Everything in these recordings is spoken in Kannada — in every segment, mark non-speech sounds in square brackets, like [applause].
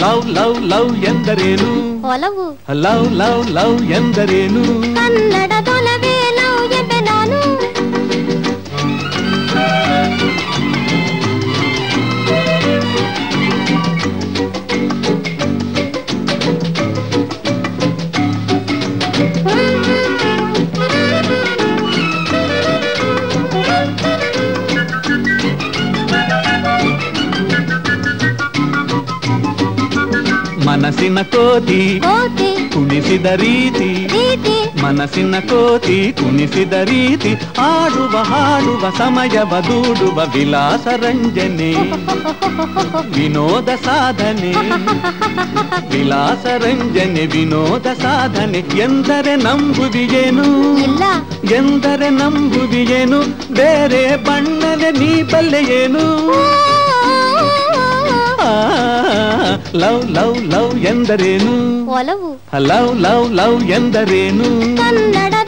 ಲವ್ ಲವ್ ಲವ್ ಎಂದರೇನು ಒಲವು ಲವ್ ಲವ್ ಲವ್ ಎಂದರೇನು ಕನ್ನಡದೊಲವೇ ಲವ್ ಎಂಬೆ ನಾನು ಮನಸ್ಸಿನ ಕೋತಿ ಕುಣಿಸಿದ ರೀತಿ ಮನಸ್ಸಿನ ಕೋತಿ ಕುಣಿಸಿದ ರೀತಿ ಆಡುವ ಹಾಡುವ ಸಮಯವ ದೂಡುವ ವಿಲಾಸ ರಂಜನೆ. [laughs] ವಿನೋದ ಸಾಧನೆ. ವಿಲಾಸ ರಂಜನೆ ವಿನೋದ ಸಾಧನೆ. ಎಂದರೆ ನಂಬುವಿಯೇನು ಇಲ್ಲ. ಎಂದರೆ ನಂಬುವಿಯೇನು ಬೇರೆ ಬಣ್ಣದ ನೀ ಬಲ್ಲೆಯೇನು ಲವ್ ಲವ್ ಲವ್ ಎಂದರೇನು ಒಲವು ಲವ್ ಲವ್ ಲವ್ ಎಂದರೇನು ಕನ್ನಡದೊಲವೇ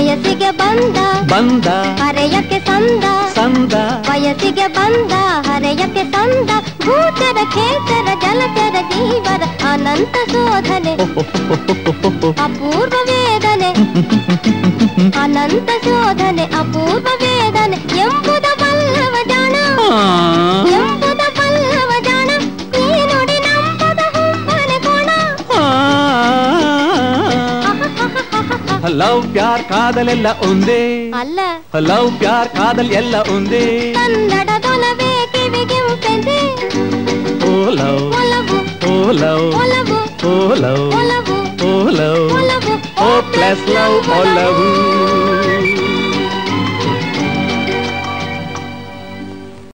ವಯಸ್ಸಿಗೆ ಬಂದ ಬಂದ ಹರೆಯಕ್ಕೆ ಸಂದ ಸಂದ. ವಯಸ್ಸಿಗೆ ಬಂದ ಹರೆಯಕ್ಕೆ ಸಂದ ಭೂತರ ಖೇತರ ಜಲಚರ ಜೀವರ ಅನಂತ ಶೋಧನೆ. ಅಪೂರ್ವ ವೇದನೆ. [laughs] ಅನಂತ ಶೋಧನೆ ಅಪೂರ್ವ ವೇದನೆ. ಎಂಬುದ ಲವ್ ಪ್ಯಾರ್ ಕಾದಲೆಲ್ಲ ಒಂದೇ ಅಲ್ಲ ಲವ್ ಪ್ಯಾರ್ ಕಾದಲ್ ಎಲ್ಲ ಒಂದೇ ಕನ್ನಡದೊಲವೇ ಕಿವಿಗಿಂಪೆದೆ ಓ ಲವ್ ಒಲವು ಓ ಲವ್ ಒಲವು ಓ ಲವ್ ಒಲವು ಓ ಲವ್ ಒಲವು ಓ ಪ್ಲಸ್ ಲವ್ ಒಲವು